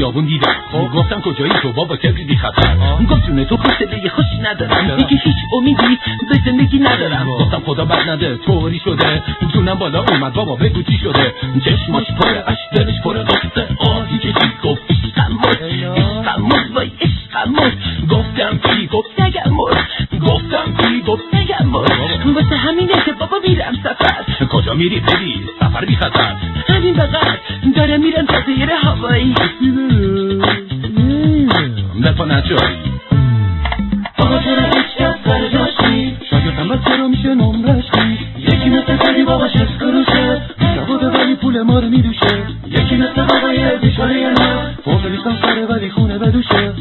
خیابون دیدم. خب. گفتم کجایی تو؟ بابا کبری بی خطر. گفت جونه تو حوصله خوشی ندارم. دیگه هیچ امیدی به زندگی ندارم. گفتم خدا بد نده طوری شده. جونم بالا اومد بابا بگو چی شده. چشماش پر اش دلش پر قصه آهی که چی گفت؟ عشقم مرد عشقم مرد وای عشقم مرد گفتم چی گفت؟ نگم مرد گفتم چی گفت؟ نگم مرد واسه همینه که بابا میرم سفر. کجا میری بری سفر بی خطر. همین بغل. داره میره جزایر هوایی. نکنه چه آقا چرا هیچ کس سر جاش نیست هم بس چرا میشه نمرش نیست یکی مثل فری باباش اسکروشه سواد ولی پول ما رو میدوشه. یکی مثل بابای یه نه فوق لیسانس سره ولی خونه بدوشه.